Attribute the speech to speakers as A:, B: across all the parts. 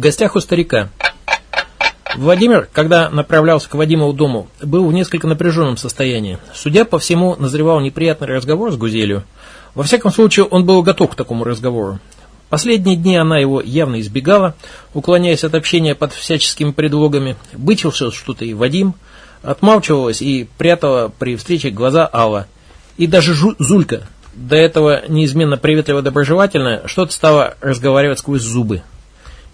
A: Гостях у старика. Владимир, когда направлялся к Вадимову дому, был в несколько напряженном состоянии. Судя по всему, назревал неприятный разговор с Гузелью. Во всяком случае, он был готов к такому разговору. Последние дни она его явно избегала, уклоняясь от общения под всяческими предлогами. Бычился что-то и Вадим, отмалчивалась и прятала при встрече глаза Алла. И даже Жу Зулька, до этого неизменно приветливо доброжелательная, что-то стала разговаривать сквозь зубы.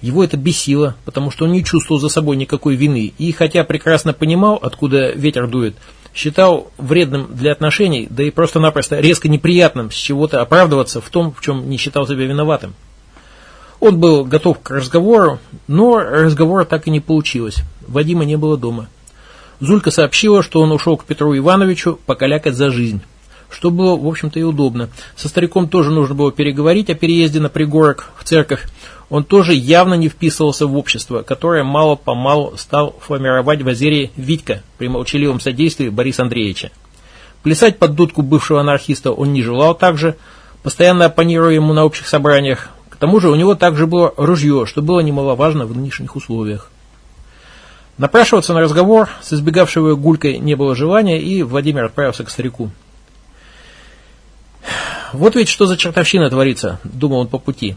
A: Его это бесило, потому что он не чувствовал за собой никакой вины, и хотя прекрасно понимал, откуда ветер дует, считал вредным для отношений, да и просто-напросто резко неприятным с чего-то оправдываться в том, в чем не считал себя виноватым. Он был готов к разговору, но разговора так и не получилось. Вадима не было дома. Зулька сообщила, что он ушел к Петру Ивановичу покалякать за жизнь что было, в общем-то, и удобно. Со стариком тоже нужно было переговорить о переезде на пригорок в церковь. Он тоже явно не вписывался в общество, которое мало-помалу стал формировать в Азерии Витька при молчаливом содействии Бориса Андреевича. Плясать под дудку бывшего анархиста он не желал также, постоянно оппонируя ему на общих собраниях. К тому же у него также было ружье, что было немаловажно в нынешних условиях. Напрашиваться на разговор с избегавшей Гулькой не было желания, и Владимир отправился к старику. Вот ведь что за чертовщина творится, думал он по пути.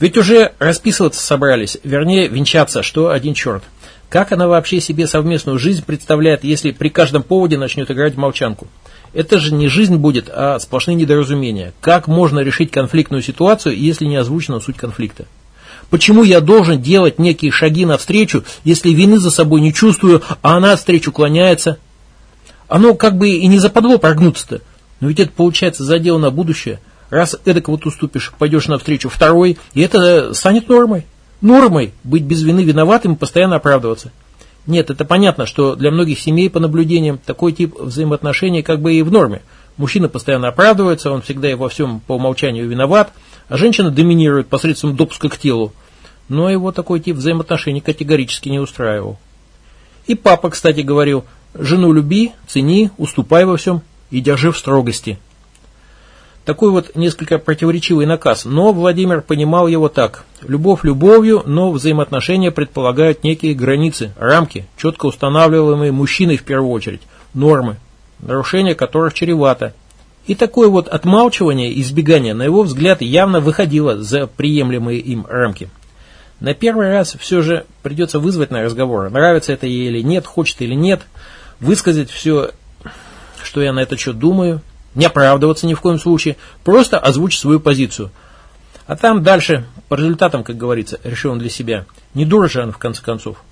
A: Ведь уже расписываться собрались, вернее, венчаться, что один черт. Как она вообще себе совместную жизнь представляет, если при каждом поводе начнет играть молчанку? Это же не жизнь будет, а сплошные недоразумения. Как можно решить конфликтную ситуацию, если не озвучена суть конфликта? Почему я должен делать некие шаги навстречу, если вины за собой не чувствую, а она встречу клоняется? Оно как бы и не западло прогнуться-то. Но ведь это получается задел на будущее. Раз эдак вот уступишь, пойдешь навстречу второй, и это станет нормой. Нормой быть без вины виноватым и постоянно оправдываться. Нет, это понятно, что для многих семей по наблюдениям такой тип взаимоотношений как бы и в норме. Мужчина постоянно оправдывается, он всегда и во всем по умолчанию виноват, а женщина доминирует посредством допуска к телу. Но его такой тип взаимоотношений категорически не устраивал. И папа, кстати, говорил, жену люби, цени, уступай во всем и держи в строгости. Такой вот несколько противоречивый наказ, но Владимир понимал его так. Любовь любовью, но взаимоотношения предполагают некие границы, рамки, четко устанавливаемые мужчиной в первую очередь, нормы, нарушение которых чревато. И такое вот отмалчивание, избегание, на его взгляд, явно выходило за приемлемые им рамки. На первый раз все же придется вызвать на разговор, нравится это ей или нет, хочет или нет, высказать все что я на это что думаю, не оправдываться ни в коем случае, просто озвучить свою позицию. А там дальше, по результатам, как говорится, решил он для себя. Не дура же он, в конце концов.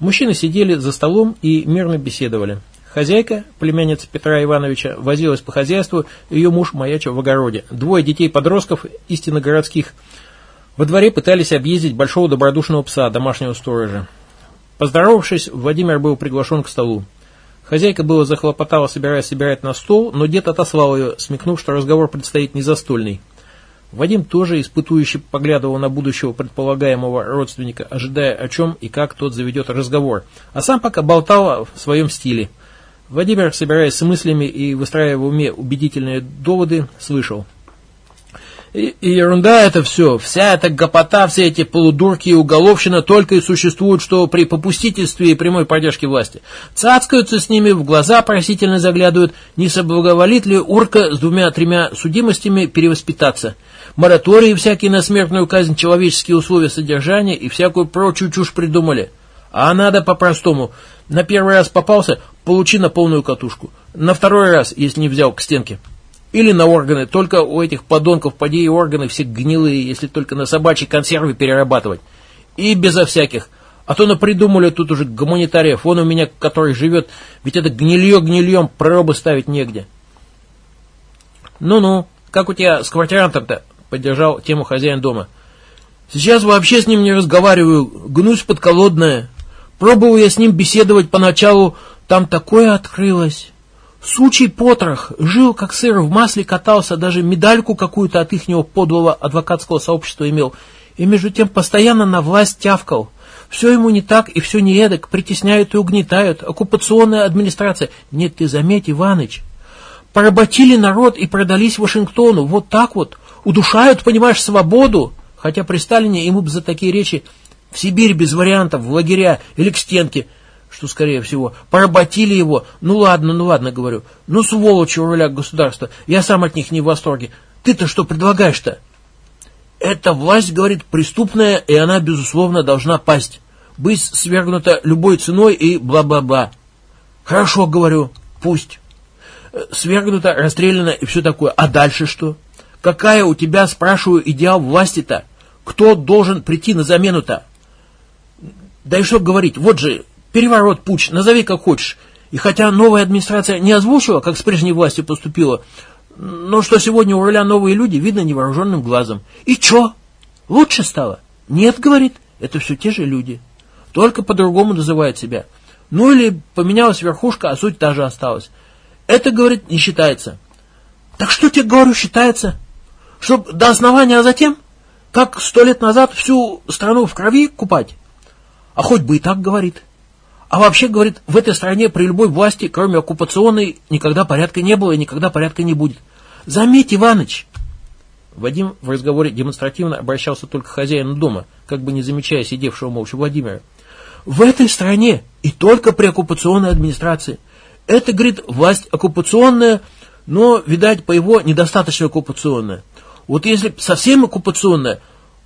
A: Мужчины сидели за столом и мирно беседовали. Хозяйка, племянница Петра Ивановича, возилась по хозяйству, ее муж маячил в огороде. Двое детей-подростков, истинно городских, во дворе пытались объездить большого добродушного пса, домашнего сторожа. Поздоровавшись, Владимир был приглашен к столу. Хозяйка было захлопотала, собираясь собирать на стол, но дед отослал ее, смекнув, что разговор предстоит не застольный. Вадим тоже испытующе поглядывал на будущего предполагаемого родственника, ожидая, о чем и как тот заведет разговор, а сам пока болтал в своем стиле. Владимир, собираясь с мыслями и выстраивая в уме убедительные доводы, слышал – и, ерунда это все, вся эта гопота, все эти полудурки и уголовщина только и существуют, что при попустительстве и прямой поддержке власти. Цацкаются с ними, в глаза просительно заглядывают, не соблаговолит ли урка с двумя-тремя судимостями перевоспитаться. Моратории всякие на смертную казнь, человеческие условия содержания и всякую прочую чушь придумали. А надо по-простому. На первый раз попался, получи на полную катушку. На второй раз, если не взял, к стенке. Или на органы. Только у этих подонков поди и органы все гнилые, если только на собачьи консервы перерабатывать. И безо всяких. А то напридумали тут уже гуманитариев. Вон у меня, который живет, ведь это гнилье гнильем, пробы ставить негде. Ну-ну, как у тебя с квартирантом-то? Поддержал тему хозяин дома. Сейчас вообще с ним не разговариваю, гнусь подколодная. Пробовал я с ним беседовать поначалу, там такое открылось. Сучий потрох, жил как сыр в масле, катался, даже медальку какую-то от ихнего подлого адвокатского сообщества имел. И между тем постоянно на власть тявкал. Все ему не так и все не эдак, притесняют и угнетают. Оккупационная администрация. Нет, ты заметь, Иваныч, поработили народ и продались Вашингтону. Вот так вот. Удушают, понимаешь, свободу. Хотя при Сталине ему бы за такие речи в Сибирь без вариантов, в лагеря или к стенке, что, скорее всего, поработили его. Ну ладно, ну ладно, говорю. Ну, сволочи у руля государства, я сам от них не в восторге. Ты-то что предлагаешь-то? Эта власть, говорит, преступная, и она, безусловно, должна пасть. Быть свергнута любой ценой и бла-бла-бла. Хорошо, говорю, пусть. Э, свергнута, расстреляна и все такое. А дальше что? Какая у тебя, спрашиваю, идеал власти-то? Кто должен прийти на замену-то? Да и что говорить, вот же, переворот, путь, назови как хочешь. И хотя новая администрация не озвучила, как с прежней властью поступила, но что сегодня у руля новые люди, видно невооруженным глазом. И чё? Лучше стало? Нет, говорит, это все те же люди. Только по-другому называют себя. Ну или поменялась верхушка, а суть та же осталась. Это, говорит, не считается. Так что тебе, говорю, считается? Чтоб до основания, а затем, как сто лет назад, всю страну в крови купать? А хоть бы и так, говорит. А вообще, говорит, в этой стране при любой власти, кроме оккупационной, никогда порядка не было и никогда порядка не будет. Заметь, Иваныч!» Вадим в разговоре демонстративно обращался только к хозяину дома, как бы не замечая сидевшего молча Владимира. «В этой стране и только при оккупационной администрации. Это, говорит, власть оккупационная, но, видать, по его недостаточно оккупационная. Вот если совсем оккупационная,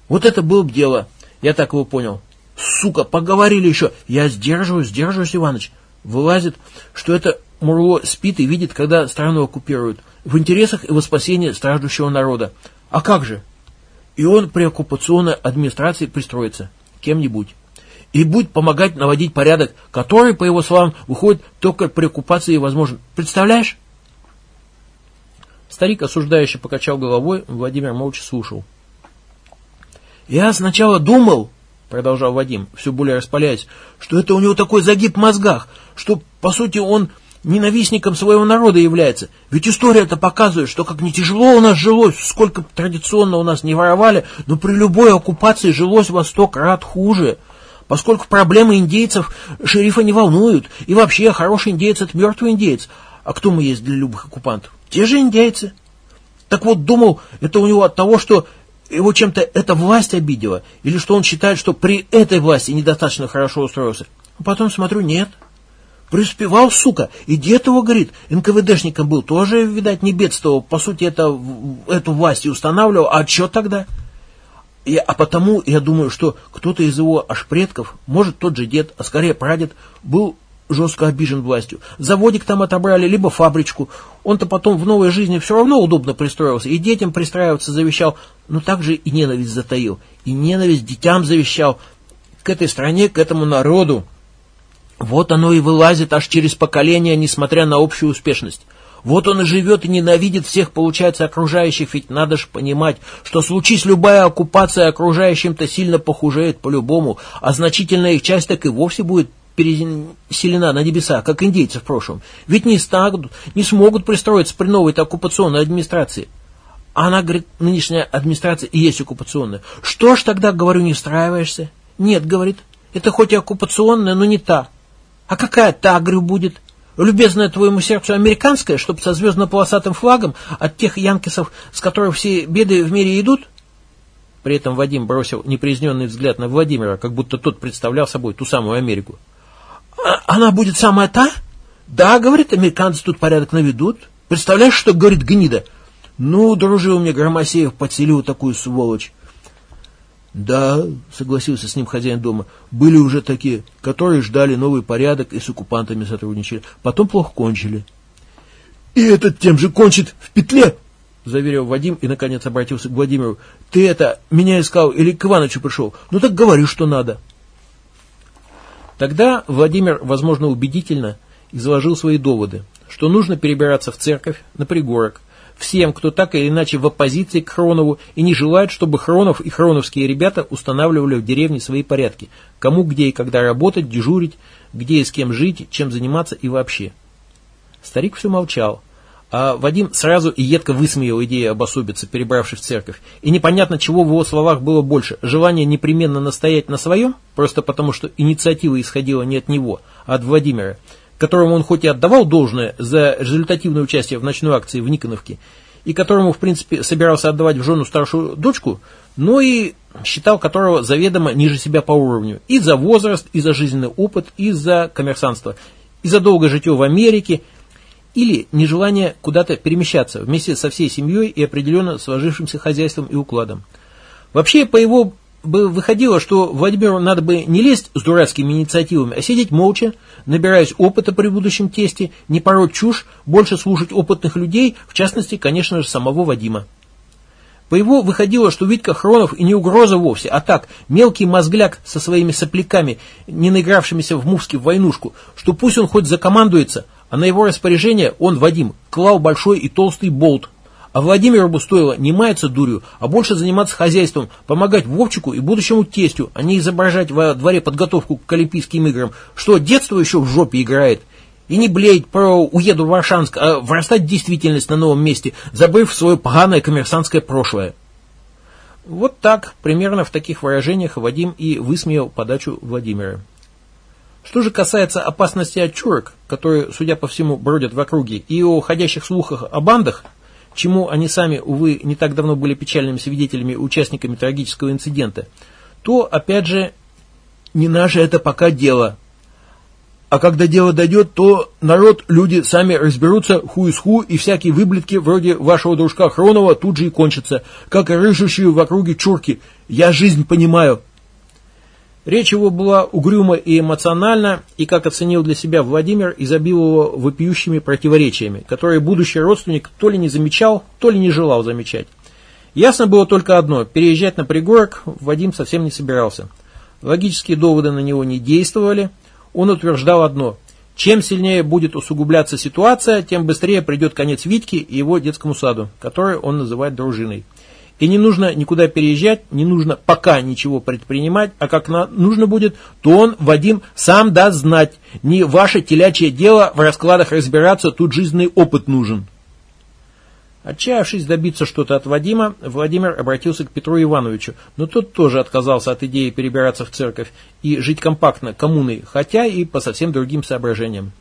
A: вот это было бы дело. Я так его понял. Сука, поговорили еще. Я сдерживаюсь, сдерживаюсь, Иваныч. Вылазит, что это Мурло спит и видит, когда страну оккупируют. В интересах и во спасении страждущего народа. А как же? И он при оккупационной администрации пристроится. Кем-нибудь. И будет помогать наводить порядок, который, по его словам, выходит только при оккупации возможен. Представляешь? Старик осуждающе покачал головой, Владимир молча слушал. «Я сначала думал, продолжал Вадим, все более распаляясь, что это у него такой загиб в мозгах, что, по сути, он ненавистником своего народа является. Ведь история-то показывает, что как не тяжело у нас жилось, сколько традиционно у нас не воровали, но при любой оккупации жилось во сто крат хуже. Поскольку проблемы индейцев шерифа не волнуют, и вообще хороший индейец – это мертвый индейец. А кто мы есть для любых оккупантов? Те же индейцы. Так вот, думал, это у него от того, что его чем-то эта власть обидела, или что он считает, что при этой власти недостаточно хорошо устроился. А потом смотрю, нет. Преуспевал, сука. И дед его, говорит, НКВДшником был, тоже, видать, не бедствовал. По сути, это, эту власть и устанавливал. А что тогда? И, а потому я думаю, что кто-то из его аж предков, может тот же дед, а скорее прадед, был жестко обижен властью. Заводик там отобрали, либо фабричку. Он-то потом в новой жизни все равно удобно пристроился. И детям пристраиваться завещал, но также и ненависть затаил. И ненависть детям завещал к этой стране, к этому народу. Вот оно и вылазит аж через поколения, несмотря на общую успешность. Вот он и живет и ненавидит всех, получается, окружающих, ведь надо же понимать, что случись любая оккупация, окружающим-то сильно похужеет по-любому, а значительная их часть так и вовсе будет переселена на небеса, как индейцы в прошлом. Ведь не, станут, не смогут пристроиться при новой оккупационной администрации. А она говорит, нынешняя администрация и есть оккупационная. Что ж тогда, говорю, не встраиваешься? Нет, говорит, это хоть и оккупационная, но не та. А какая та, говорю, будет? Любезная твоему сердцу американская, чтобы со звездно-полосатым флагом от тех янкисов, с которых все беды в мире идут? При этом Вадим бросил непризненный взгляд на Владимира, как будто тот представлял собой ту самую Америку. Она будет самая та? Да, говорит, американцы тут порядок наведут. Представляешь, что говорит гнида? Ну, дружил мне Громосеев, подселил такую сволочь. Да, согласился с ним хозяин дома, были уже такие, которые ждали новый порядок и с оккупантами сотрудничали. Потом плохо кончили. И этот тем же кончит в петле, заверил Вадим и, наконец, обратился к Владимиру. Ты это, меня искал или к Иванычу пришел? Ну так говори, что надо. Тогда Владимир, возможно, убедительно изложил свои доводы, что нужно перебираться в церковь, на пригорок, всем, кто так или иначе в оппозиции к Хронову и не желает, чтобы Хронов и хроновские ребята устанавливали в деревне свои порядки, кому где и когда работать, дежурить, где и с кем жить, чем заниматься и вообще. Старик все молчал, а Вадим сразу и едко высмеял идею обособиться, перебравшись в церковь. И непонятно, чего в его словах было больше. Желание непременно настоять на своем, просто потому что инициатива исходила не от него, а от Владимира, которому он хоть и отдавал должное за результативное участие в ночной акции в Никоновке, и которому, в принципе, собирался отдавать в жену старшую дочку, но и считал которого заведомо ниже себя по уровню. И за возраст, и за жизненный опыт, и за коммерсанство, и за долгое житье в Америке, или нежелание куда-то перемещаться вместе со всей семьей и определенно сложившимся хозяйством и укладом. Вообще, по его бы выходило, что Владимиру надо бы не лезть с дурацкими инициативами, а сидеть молча, набираясь опыта при будущем тесте, не пороть чушь, больше слушать опытных людей, в частности, конечно же, самого Вадима. По его выходило, что Витька Хронов и не угроза вовсе, а так, мелкий мозгляк со своими сопляками, не наигравшимися в мувски в войнушку, что пусть он хоть закомандуется, а на его распоряжение он, Вадим, клал большой и толстый болт. А Владимиру бы стоило не маяться дурью, а больше заниматься хозяйством, помогать Вовчику и будущему тестю, а не изображать во дворе подготовку к Олимпийским играм, что детство еще в жопе играет. И не блеять про «уеду в Варшанск», а врастать в действительность на новом месте, забыв свое поганое коммерсантское прошлое. Вот так, примерно в таких выражениях Вадим и высмеял подачу Владимира. Что же касается опасности от чурок, которые, судя по всему, бродят в округе, и о ходящих слухах о бандах, чему они сами, увы, не так давно были печальными свидетелями, участниками трагического инцидента, то, опять же, не наше это пока дело, а когда дело дойдет, то народ, люди сами разберутся ху из ху, и всякие выблетки вроде вашего дружка Хронова тут же и кончатся, как и рыжущие в округе чурки. Я жизнь понимаю. Речь его была угрюма и эмоциональна, и, как оценил для себя Владимир, изобиловала вопиющими противоречиями, которые будущий родственник то ли не замечал, то ли не желал замечать. Ясно было только одно – переезжать на пригорок Вадим совсем не собирался. Логические доводы на него не действовали – он утверждал одно – чем сильнее будет усугубляться ситуация, тем быстрее придет конец Витьке и его детскому саду, который он называет дружиной. И не нужно никуда переезжать, не нужно пока ничего предпринимать, а как нужно будет, то он, Вадим, сам даст знать. Не ваше телячье дело в раскладах разбираться, тут жизненный опыт нужен. Отчаявшись добиться что-то от Вадима, Владимир обратился к Петру Ивановичу, но тот тоже отказался от идеи перебираться в церковь и жить компактно, коммуной, хотя и по совсем другим соображениям.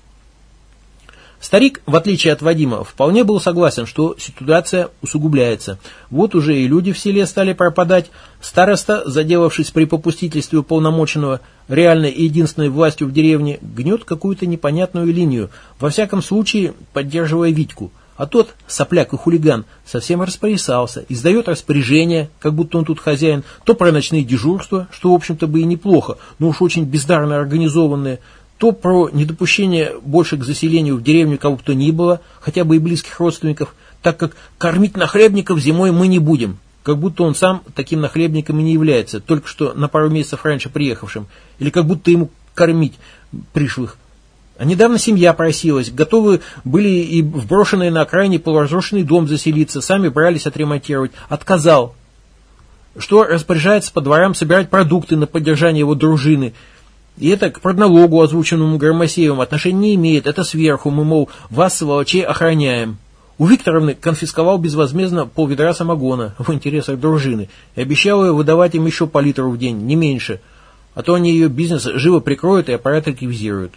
A: Старик, в отличие от Вадима, вполне был согласен, что ситуация усугубляется. Вот уже и люди в селе стали пропадать. Староста, заделавшись при попустительстве уполномоченного, реальной и единственной властью в деревне, гнет какую-то непонятную линию, во всяком случае поддерживая Витьку – а тот, сопляк и хулиган, совсем распорясался, издает распоряжение, как будто он тут хозяин, то про ночные дежурства, что, в общем-то, бы и неплохо, но уж очень бездарно организованные, то про недопущение больше к заселению в деревню кого бы то ни было, хотя бы и близких родственников, так как кормить нахлебников зимой мы не будем, как будто он сам таким нахлебником и не является, только что на пару месяцев раньше приехавшим, или как будто ему кормить пришлых. А недавно семья просилась, готовы были и в брошенный на окраине полуразрушенный дом заселиться, сами брались отремонтировать. Отказал. Что распоряжается по дворам собирать продукты на поддержание его дружины. И это к продналогу, озвученному Громосеевым, отношения не имеет. Это сверху, мы, мол, вас, сволочей, охраняем. У Викторовны конфисковал безвозмездно полведра самогона в интересах дружины и обещал выдавать им еще по литру в день, не меньше. А то они ее бизнес живо прикроют и аппарат реквизируют.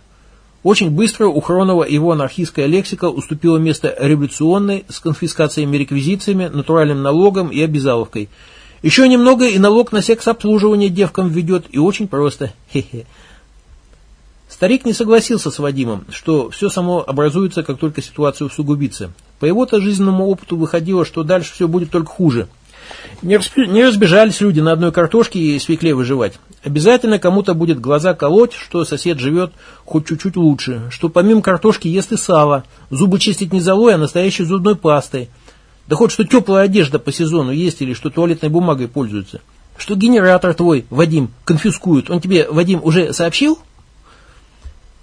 A: Очень быстро у Хронова его анархистская лексика уступила место революционной с конфискациями реквизициями, натуральным налогом и обязаловкой. Еще немного и налог на секс-обслуживание девкам введет, и очень просто. Хе-хе. Старик не согласился с Вадимом, что все само образуется, как только ситуация усугубится. По его-то жизненному опыту выходило, что дальше все будет только хуже – не, разбежались люди на одной картошке и свекле выживать. Обязательно кому-то будет глаза колоть, что сосед живет хоть чуть-чуть лучше, что помимо картошки ест и сало, зубы чистить не золой, а настоящей зубной пастой. Да хоть что теплая одежда по сезону есть или что туалетной бумагой пользуются. Что генератор твой, Вадим, конфискуют. Он тебе, Вадим, уже сообщил?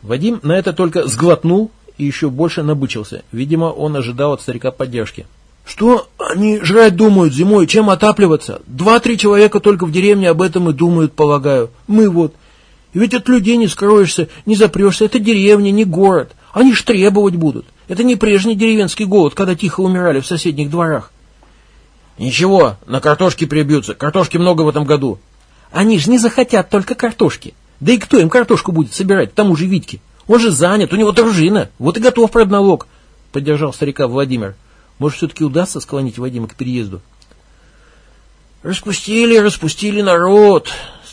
A: Вадим на это только сглотнул и еще больше набычился. Видимо, он ожидал от старика поддержки. Что они жрать думают зимой, чем отапливаться? Два-три человека только в деревне об этом и думают, полагаю. Мы вот. И ведь от людей не скроешься, не запрешься. Это деревня, не город. Они ж требовать будут. Это не прежний деревенский голод, когда тихо умирали в соседних дворах. Ничего, на картошке прибьются. Картошки много в этом году. Они же не захотят только картошки. Да и кто им картошку будет собирать, тому же Витьке? Он же занят, у него дружина, вот и готов продналог, поддержал старика Владимир. Может, все-таки удастся склонить Вадима к переезду?
B: Распустили, распустили народ.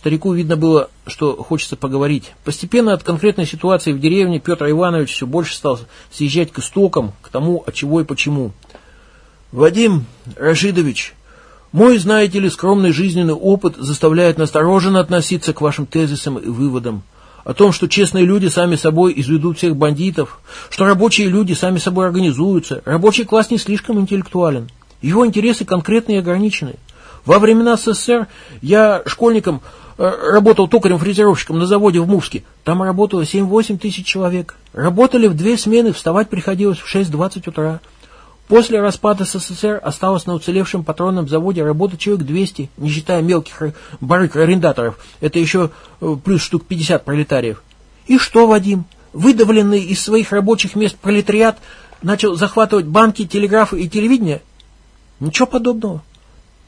B: Старику видно было, что хочется поговорить. Постепенно от конкретной ситуации в деревне Петр Иванович все больше стал съезжать к истокам, к тому, от чего и почему. Вадим Рашидович, мой, знаете ли, скромный жизненный опыт заставляет настороженно относиться к вашим тезисам и выводам. О том, что честные люди сами собой изведут всех бандитов, что рабочие люди сами собой организуются. Рабочий класс не слишком интеллектуален. Его интересы конкретны и ограничены. Во времена СССР я школьником э, работал токарем-фрезеровщиком на заводе в Мувске. Там работало 7-8 тысяч человек. Работали в две смены, вставать приходилось в 6-20 утра. После распада СССР осталось на уцелевшем патронном заводе работать человек 200, не считая мелких барык-арендаторов. Это еще э, плюс штук 50 пролетариев. И что, Вадим? Выдавленный из своих рабочих мест пролетариат начал захватывать банки, телеграфы и телевидение? Ничего подобного.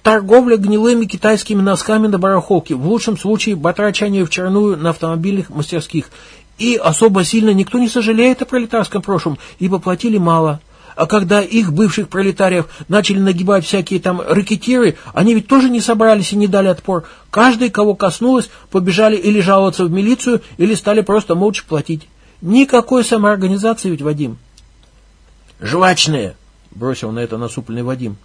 B: Торговля гнилыми китайскими носками на барахолке, в лучшем случае батрачание в черную на автомобильных мастерских. И особо сильно никто не сожалеет о пролетарском прошлом, ибо платили мало. А когда их, бывших пролетариев, начали нагибать всякие там рэкетиры, они ведь тоже не собрались и не дали отпор. Каждый, кого коснулось, побежали или жаловаться в милицию, или стали просто молча платить. Никакой самоорганизации ведь, Вадим.
A: «Жвачные!» — бросил на это насупленный Вадим.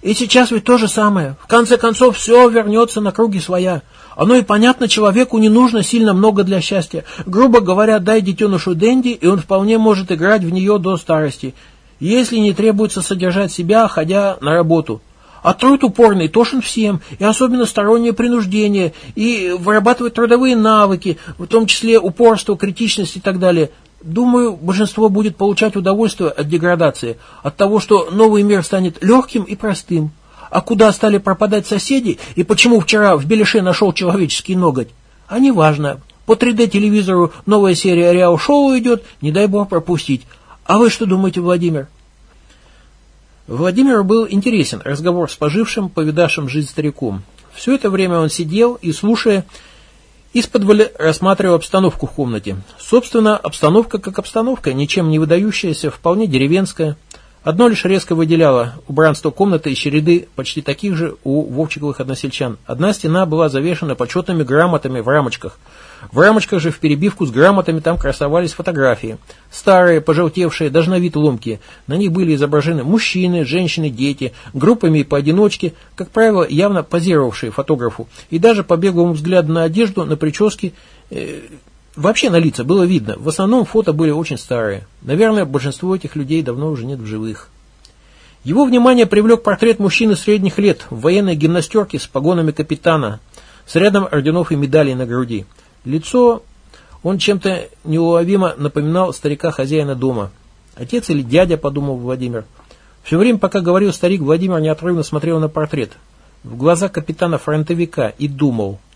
B: И сейчас ведь то же самое. В конце концов, все вернется на круги своя. Оно и понятно, человеку не нужно сильно много для счастья. Грубо говоря, дай детенышу Дэнди, и он вполне может играть в нее до старости, если не требуется содержать себя, ходя на работу. А труд упорный тошен всем, и особенно стороннее принуждение, и вырабатывать трудовые навыки, в том числе упорство, критичность и так далее. Думаю, большинство будет получать удовольствие от деградации, от того, что новый мир станет легким и простым. А куда стали пропадать соседи и почему вчера в Белише нашел человеческий ноготь? А неважно. По 3D-телевизору новая серия Реал-шоу идет, не дай бог пропустить. А вы что думаете, Владимир?
A: Владимиру был интересен разговор с пожившим, повидавшим жизнь стариком. Все это время он сидел и, слушая, из-под рассматривал обстановку в комнате. Собственно, обстановка как обстановка, ничем не выдающаяся, вполне деревенская – Одно лишь резко выделяло убранство комнаты и череды почти таких же у Вовчиковых односельчан. Одна стена была завешена почетными грамотами в рамочках. В рамочках же в перебивку с грамотами там красовались фотографии. Старые, пожелтевшие, даже на вид ломкие. На них были изображены мужчины, женщины, дети, группами и поодиночке, как правило, явно позировавшие фотографу. И даже по беглому взгляду на одежду, на прически, э, Вообще на лица было видно, в основном фото были очень старые. Наверное, большинство этих людей давно уже нет в живых. Его внимание привлек портрет мужчины средних лет в военной гимнастерке с погонами капитана, с рядом орденов и медалей на груди. Лицо он чем-то неуловимо напоминал старика-хозяина дома. Отец или дядя, подумал Владимир. Все время, пока говорил старик, Владимир неотрывно смотрел на портрет. В глаза капитана-фронтовика и думал –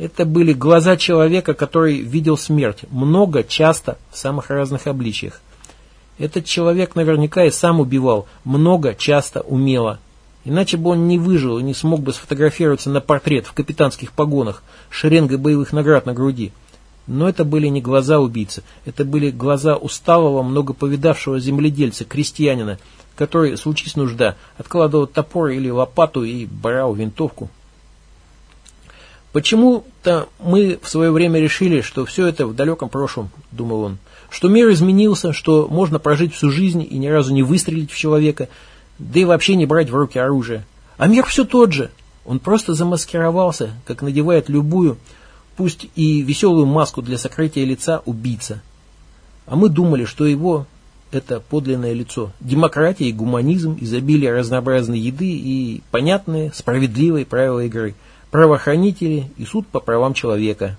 A: это были глаза человека, который видел смерть, много, часто, в самых разных обличиях. Этот человек наверняка и сам убивал, много, часто, умело. Иначе бы он не выжил и не смог бы сфотографироваться на портрет в капитанских погонах, шеренгой боевых наград на груди. Но это были не глаза убийцы, это были глаза усталого, много повидавшего земледельца, крестьянина, который, случись нужда, откладывал топор или лопату и брал винтовку. Почему-то мы в свое время решили, что все это в далеком прошлом, думал он, что мир изменился, что можно прожить всю жизнь и ни разу не выстрелить в человека, да и вообще не брать в руки оружие. А мир все тот же. Он просто замаскировался, как надевает любую, пусть и веселую маску для сокрытия лица убийца. А мы думали, что его это подлинное лицо. Демократия и гуманизм, изобилие разнообразной еды и понятные, справедливые правила игры – правоохранители и суд по правам человека.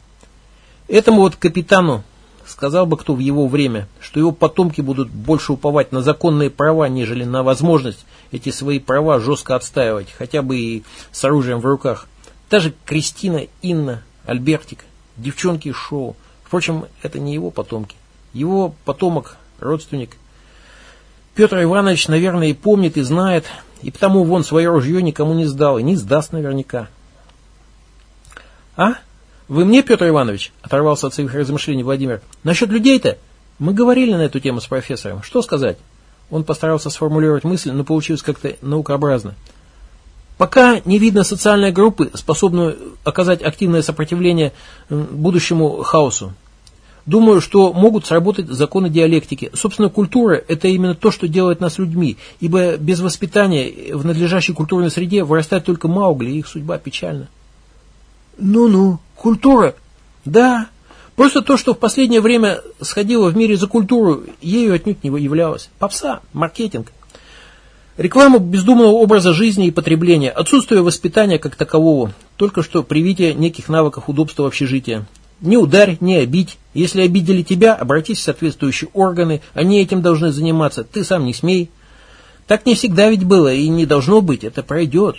A: Этому вот капитану сказал бы кто в его время, что его потомки будут больше уповать на законные права, нежели на возможность эти свои права жестко отстаивать, хотя бы и с оружием в руках. Даже Кристина, Инна, Альбертик, девчонки шоу. Впрочем, это не его потомки. Его потомок, родственник. Петр Иванович, наверное, и помнит, и знает, и потому вон свое ружье никому не сдал, и не сдаст наверняка. «А? Вы мне, Петр Иванович?» – оторвался от своих размышлений Владимир. «Насчет людей-то? Мы говорили на эту тему с профессором. Что сказать?» Он постарался сформулировать мысль, но получилось как-то наукообразно. Пока не видно социальной группы, способную оказать активное сопротивление будущему хаосу. Думаю, что могут сработать законы диалектики. Собственно, культура – это именно то, что делает нас людьми, ибо без воспитания в надлежащей культурной среде вырастает только Маугли, и их судьба печальна.
B: Ну-ну, культура?
A: Да, просто то, что в последнее время сходило в мире за культуру, ею отнюдь не являлось. Попса, маркетинг. Реклама бездумного образа жизни и потребления, отсутствие воспитания как такового, только что привитие неких навыков удобства общежития. Не ударь, не обидь. Если обидели тебя, обратись в соответствующие органы, они этим должны заниматься, ты сам не смей. Так не всегда ведь было и не должно быть, это пройдет.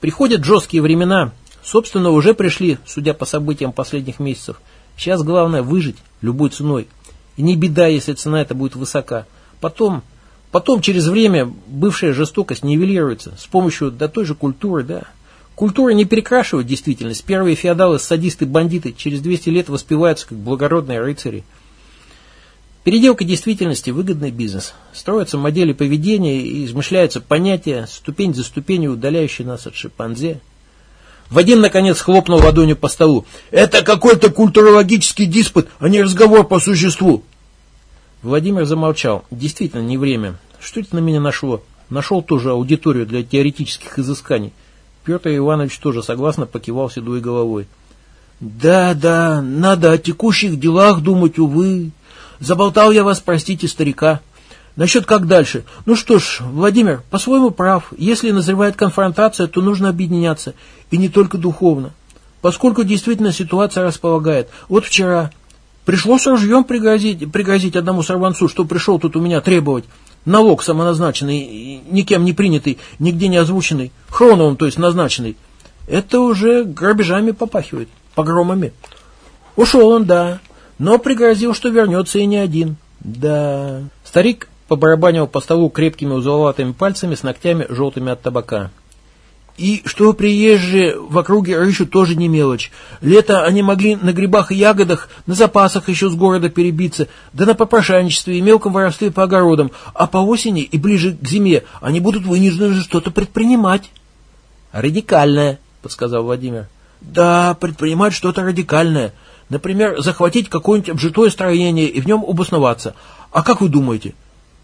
A: Приходят жесткие времена, собственно, уже пришли, судя по событиям последних месяцев. Сейчас главное выжить любой ценой. И не беда, если цена эта будет высока. Потом Потом, через время, бывшая жестокость нивелируется с помощью да той же культуры, да. Культура не перекрашивает действительность. Первые феодалы, садисты, бандиты через 200 лет воспеваются как благородные рыцари. Переделка действительности – выгодный бизнес. Строятся модели поведения и измышляются понятия, ступень за ступенью удаляющие нас от шимпанзе. Вадим, наконец, хлопнул ладонью по столу. «Это какой-то культурологический диспут, а не разговор по существу!» Владимир замолчал. Действительно, не время. Что это на меня нашло? Нашел тоже аудиторию для теоретических изысканий. Петр Иванович тоже согласно покивал седой головой.
B: Да, да, надо о текущих делах думать, увы. Заболтал я вас, простите, старика. Насчет как дальше? Ну что ж, Владимир, по-своему прав. Если назревает конфронтация, то нужно объединяться. И не только духовно. Поскольку действительно ситуация располагает. Вот вчера Пришлось ружьем пригрозить, пригрозить одному сорванцу, что пришел тут у меня требовать. Налог самоназначенный, никем не принятый, нигде не озвученный, хроновым, то есть назначенный. Это уже грабежами попахивает, погромами. Ушел он, да, но пригрозил, что вернется и не один. Да. Старик побарабанил по столу крепкими узловатыми пальцами с ногтями, желтыми от табака. И что приезжие в округе рыщут тоже не мелочь. Лето они могли на грибах и ягодах, на запасах еще с города перебиться, да на попрошайничестве и мелком воровстве по огородам, а по осени и ближе к зиме они будут вынуждены что-то предпринимать.
A: «Радикальное», — подсказал Владимир.
B: «Да, предпринимать что-то радикальное. Например, захватить какое-нибудь обжитое строение и в нем обосноваться. А как вы думаете,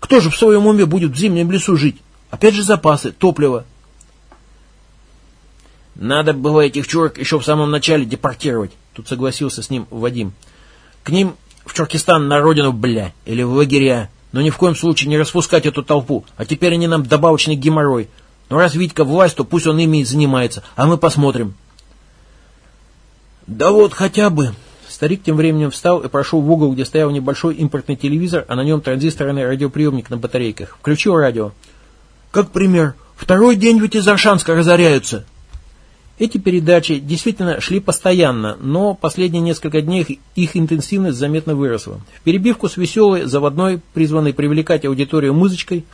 B: кто же в своем уме будет в зимнем лесу жить? Опять же запасы, топливо».
A: Надо было этих чурок еще в самом начале депортировать. Тут согласился с ним Вадим. К ним в Чуркистан на родину, бля, или в лагеря. Но ни в коем случае не распускать эту толпу. А теперь они нам добавочный геморрой. Но раз Витька власть, то пусть он ими и занимается. А мы посмотрим.
B: Да вот хотя бы.
A: Старик тем временем встал и прошел в угол, где стоял небольшой импортный телевизор, а на нем транзисторный радиоприемник на батарейках. Включил радио.
B: Как пример. Второй день ведь из Аршанска разоряются.
A: Эти передачи действительно шли постоянно, но последние несколько дней их интенсивность заметно выросла. В перебивку с веселой, заводной, призванной привлекать аудиторию музычкой,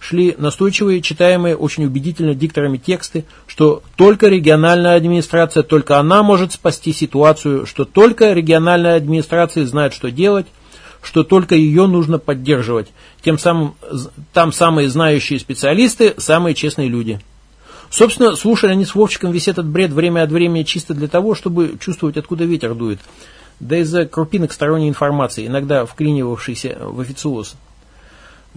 A: шли настойчивые, читаемые очень убедительно дикторами тексты, что только региональная администрация, только она может спасти ситуацию, что только региональная администрация знает, что делать, что только ее нужно поддерживать. Тем самым там самые знающие специалисты, самые честные люди. Собственно, слушали они с Вовчиком весь этот бред время от времени чисто для того, чтобы чувствовать, откуда ветер дует. Да из-за крупинок сторонней информации, иногда вклинивавшейся в официоз.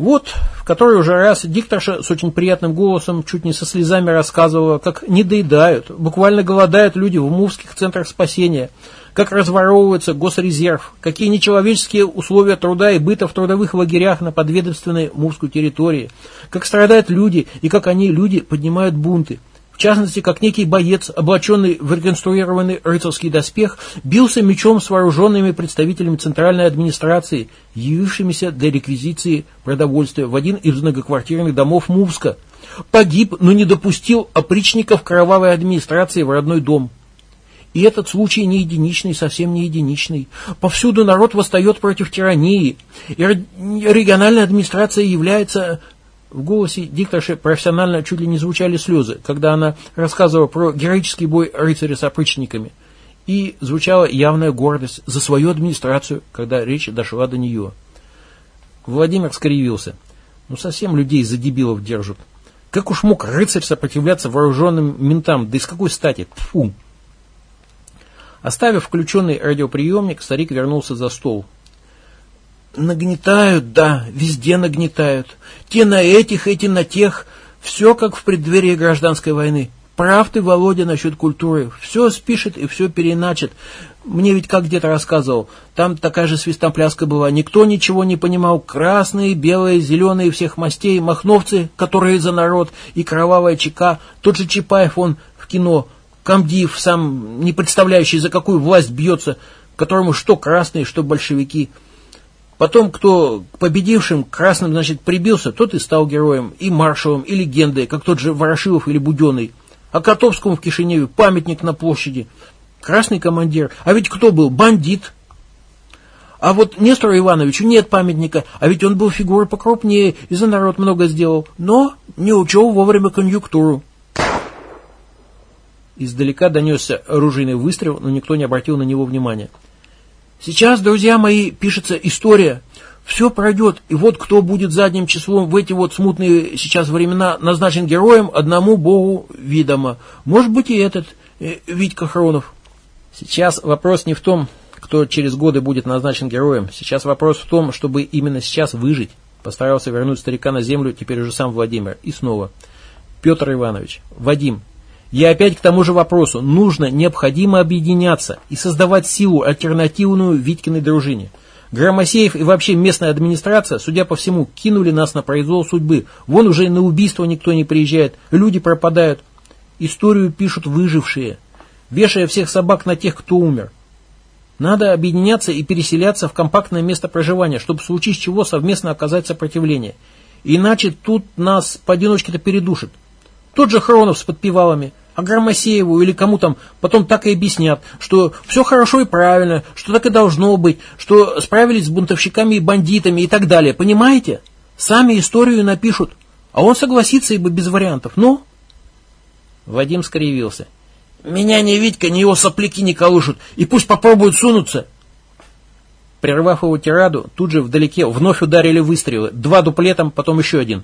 A: Вот, в который уже раз дикторша с очень приятным голосом, чуть не со слезами рассказывала, как не доедают, буквально голодают люди в мувских центрах спасения – как разворовывается госрезерв, какие нечеловеческие условия труда и быта в трудовых лагерях на подведомственной Мувской территории, как страдают люди и как они, люди, поднимают бунты. Частности, как некий боец, облаченный в реконструированный рыцарский доспех, бился мечом с вооруженными представителями центральной администрации, явившимися для реквизиции продовольствия в один из многоквартирных домов Мувска. Погиб, но не допустил опричников кровавой администрации в родной дом. И этот случай не единичный, совсем не единичный. Повсюду народ восстает против тирании. И региональная администрация является... В голосе дикторши профессионально чуть ли не звучали слезы, когда она рассказывала про героический бой рыцаря с опричниками. И звучала явная гордость за свою администрацию, когда речь дошла до нее. Владимир скривился. Ну совсем людей за дебилов держат. Как уж мог рыцарь сопротивляться вооруженным ментам, да из какой стати? Фу. Оставив включенный радиоприемник, старик вернулся за стол. Нагнетают, да, везде нагнетают. Те на этих, эти на тех. Все как в преддверии гражданской войны. Прав ты, Володя, насчет культуры. Все спишет и все переначит. Мне ведь как где-то рассказывал. Там такая же свистопляска была. Никто ничего не понимал. Красные, белые, зеленые всех мастей. Махновцы, которые за народ. И кровавая чека. Тот же Чапаев, он в кино. Камдиев, сам не представляющий, за какую власть бьется. Которому что красные, что большевики. Потом, кто победившим красным, значит, прибился, тот и стал героем, и маршалом, и легендой, как тот же Ворошилов или Буденный. А Котовскому в Кишиневе памятник на площади. Красный командир. А ведь кто был? Бандит. А вот Нестору Ивановичу нет памятника, а ведь он был фигурой покрупнее и за народ много сделал, но не учел вовремя конъюнктуру. Издалека донесся оружейный выстрел, но никто не обратил на него внимания. Сейчас, друзья мои, пишется история. Все пройдет, и вот кто будет задним числом в эти вот смутные сейчас времена назначен героем, одному Богу видомо. Может быть и этот, э, Витька Хронов. Сейчас вопрос не в том, кто через годы будет назначен героем. Сейчас вопрос в том, чтобы именно сейчас выжить. Постарался вернуть старика на землю, теперь уже сам Владимир. И снова. Петр Иванович, Вадим, я опять к тому же вопросу. Нужно, необходимо объединяться и создавать силу, альтернативную Витькиной дружине. Громосеев и вообще местная администрация, судя по всему, кинули нас на произвол судьбы. Вон уже на убийство никто не приезжает, люди пропадают. Историю пишут выжившие, вешая всех собак на тех, кто умер. Надо объединяться и переселяться в компактное место проживания, чтобы в случае чего совместно оказать сопротивление. Иначе тут нас поодиночке-то передушит. Тот же Хронов с подпевалами – а Громосееву или кому там потом так и объяснят, что все хорошо и правильно, что так и должно быть, что справились с бунтовщиками и бандитами и так далее. Понимаете? Сами историю напишут. А он согласится ибо без вариантов. Ну? Вадим скривился. Меня ни Витька, ни его сопляки не колышут, и пусть попробуют сунуться. Прервав его тираду, тут же вдалеке вновь ударили выстрелы. Два дуплетом, потом еще один.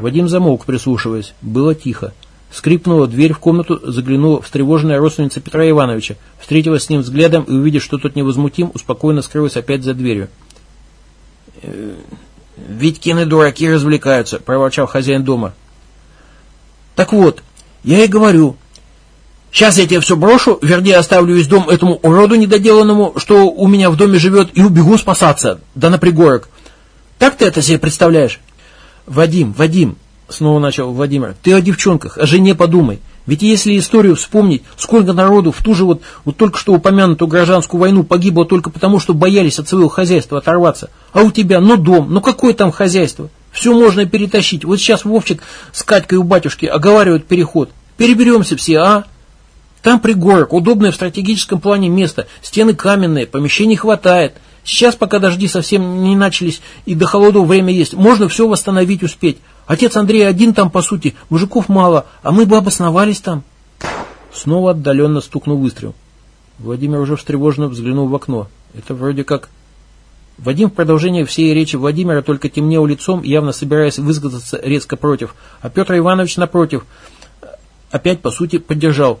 A: Вадим замолк, прислушиваясь. Было тихо. Скрипнула дверь в комнату, заглянула встревоженная родственница Петра Ивановича, встретилась с ним взглядом и, увидев, что тот невозмутим, успокоенно скрылась опять за дверью. «Э, «Витькины дураки развлекаются», — проворчал хозяин дома. «Так вот, я и говорю, сейчас я тебе все брошу, вернее оставлю весь дом этому уроду недоделанному, что у меня в доме живет, и убегу спасаться, да на пригорок. Так ты это себе представляешь?» «Вадим, Вадим!» — снова начал Владимир. «Ты о девчонках, о жене подумай. Ведь если историю вспомнить, сколько народу в ту же вот, вот только что упомянутую гражданскую войну погибло только потому, что боялись от своего хозяйства оторваться. А у тебя, ну дом, ну какое там хозяйство? Все можно перетащить. Вот сейчас Вовчик с Катькой у батюшки оговаривают переход. Переберемся все, а? Там пригорок, удобное в стратегическом плане место, стены каменные, помещений хватает». Сейчас, пока дожди совсем не начались и до холодов время есть, можно все восстановить успеть. Отец Андрей один там, по сути, мужиков мало, а мы бы обосновались там. Снова отдаленно стукнул выстрел. Владимир уже встревоженно взглянул в окно. Это вроде как... Вадим в продолжение всей речи Владимира только темнел лицом, явно собираясь высказаться резко против. А Петр Иванович, напротив, опять, по сути, поддержал.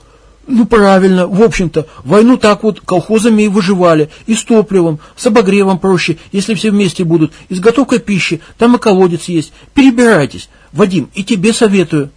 A: Ну, правильно, в общем-то, войну так вот колхозами и выживали, и с топливом, с обогревом проще, если все вместе будут, и с готовкой пищи, там и колодец есть. Перебирайтесь. Вадим, и тебе советую.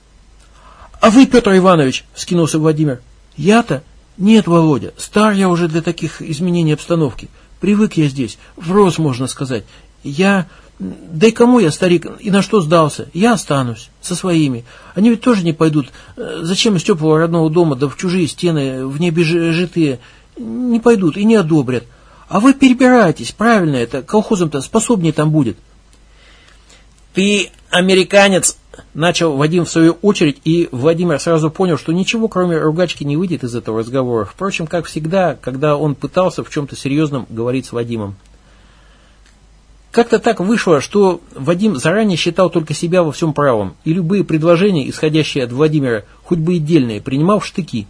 A: А вы, Петр Иванович, скинулся Владимир. Я-то? Нет, Володя, стар я уже для таких изменений обстановки. Привык я здесь, врос, можно сказать. Я... Да и кому я, старик, и на что сдался? Я останусь, со своими. Они ведь тоже не пойдут. Э, зачем из теплого родного дома, да в чужие стены, в небе житые? Не пойдут и не одобрят. А вы перебирайтесь, правильно это, колхозом-то способнее там будет. Ты американец, начал Вадим в свою очередь, и Владимир сразу понял, что ничего, кроме ругачки, не выйдет из этого разговора. Впрочем, как всегда, когда он пытался в чем-то серьезном говорить с Вадимом. Как-то так вышло, что Вадим заранее считал только себя во всем правом, и любые предложения, исходящие от Владимира, хоть бы и дельные, принимал в штыки.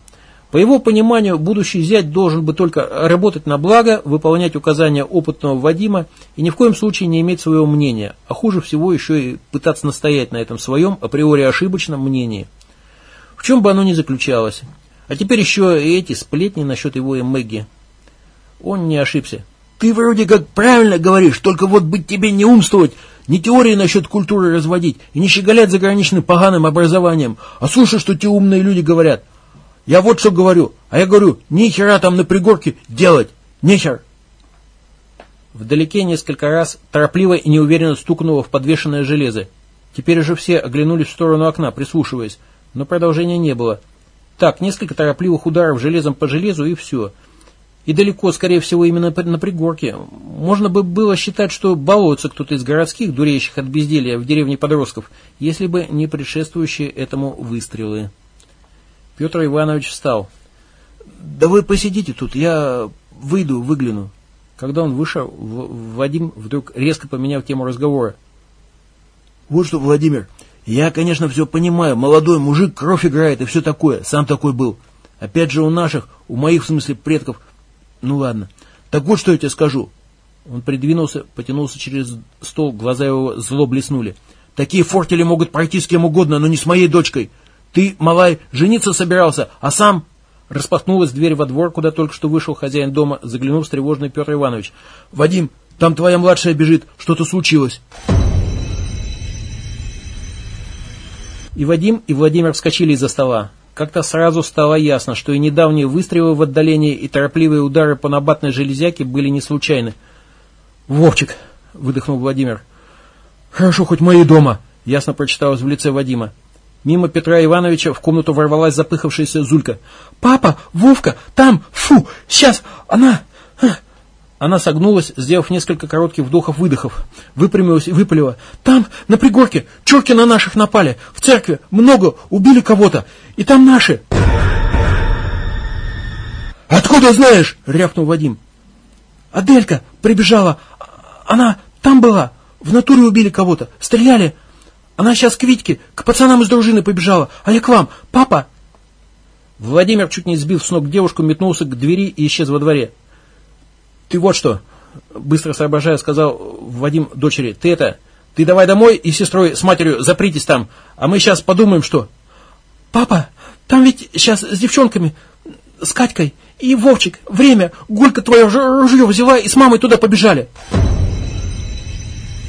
A: По его пониманию, будущий зять должен бы только работать на благо, выполнять указания опытного Вадима и ни в коем случае не иметь своего мнения, а хуже всего еще и пытаться настоять на этом своем априори ошибочном мнении. В чем бы оно ни заключалось. А теперь еще и эти сплетни насчет его и Мэгги. Он не ошибся.
B: Ты вроде как правильно говоришь, только вот быть тебе не умствовать, не теории насчет культуры разводить и не щеголять заграничным поганым образованием, а слушай, что те умные люди говорят. Я вот что говорю. А я говорю, ни там на пригорке делать. Нехер.
A: Вдалеке несколько раз торопливо и неуверенно стукнуло в подвешенное железо. Теперь уже все оглянулись в сторону окна, прислушиваясь, но продолжения не было. Так, несколько торопливых ударов железом по железу и все. И далеко, скорее всего, именно на пригорке. Можно бы было считать, что балуется кто-то из городских, дуреющих от безделья в деревне подростков, если бы не предшествующие этому выстрелы. Петр Иванович встал.
B: «Да вы посидите тут, я выйду, выгляну».
A: Когда он вышел, Вадим вдруг резко поменял тему разговора.
B: «Вот что, Владимир, я, конечно, все понимаю, молодой мужик, кровь играет и все такое, сам такой был. Опять же у наших, у моих, в смысле, предков. Ну ладно. Так вот, что я тебе скажу».
A: Он придвинулся, потянулся через стол, глаза его зло блеснули.
B: «Такие фортели могут пройти с кем угодно, но не с моей дочкой. Ты, малай, жениться собирался, а сам...»
A: Распахнулась дверь во двор, куда только что вышел хозяин дома, заглянул встревоженный Петр Иванович.
B: «Вадим, там твоя младшая бежит, что-то случилось».
A: И Вадим, и Владимир вскочили из-за стола. Как-то сразу стало ясно, что и недавние выстрелы в отдалении, и торопливые удары по набатной железяке были не случайны.
B: «Вовчик!» — выдохнул Владимир. «Хорошо, хоть мои дома!» — ясно прочиталось в лице Вадима.
A: Мимо Петра Ивановича в комнату ворвалась запыхавшаяся Зулька.
B: «Папа! Вовка! Там! Фу! Сейчас! Она!»
A: Она согнулась, сделав несколько коротких вдохов-выдохов.
B: Выпрямилась и выпалила. «Там, на пригорке, чурки на наших напали. В церкви. Много. Убили кого-то. И там наши». «Откуда знаешь?» — рявкнул Вадим. «Аделька прибежала. Она там была. В натуре убили кого-то. Стреляли. Она сейчас к Витьке, к пацанам из дружины побежала, а я к вам. Папа!»
A: Владимир, чуть не сбив с ног девушку, метнулся к двери и исчез во дворе. «Ты вот что!» Быстро соображая, сказал Вадим дочери. «Ты это, ты давай домой и с сестрой, с матерью запритесь там, а мы сейчас подумаем, что...»
B: «Папа, там ведь сейчас с девчонками, с Катькой и Вовчик, время, Гулька твое ружье взяла и с мамой туда побежали».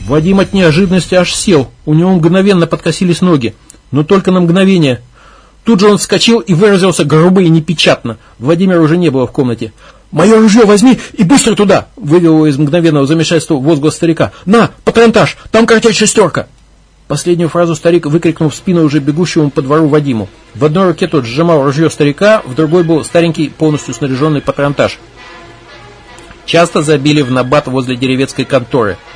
A: Вадим от неожиданности аж сел, у него мгновенно подкосились ноги, но только на мгновение. Тут же он вскочил и выразился грубо и непечатно. Владимира уже не было в комнате.
B: «Мое ружье возьми и быстро туда!» Вывел из мгновенного замешательства возглас старика. «На, патронтаж, там картель шестерка!»
A: Последнюю фразу старик выкрикнул в спину уже бегущему по двору Вадиму. В одной руке тот сжимал ружье старика, в другой был старенький, полностью снаряженный патронтаж. Часто забили в набат возле деревецкой конторы –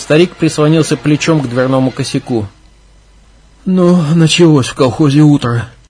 A: Старик прислонился плечом к дверному косяку.
B: «Ну, началось в колхозе утро»,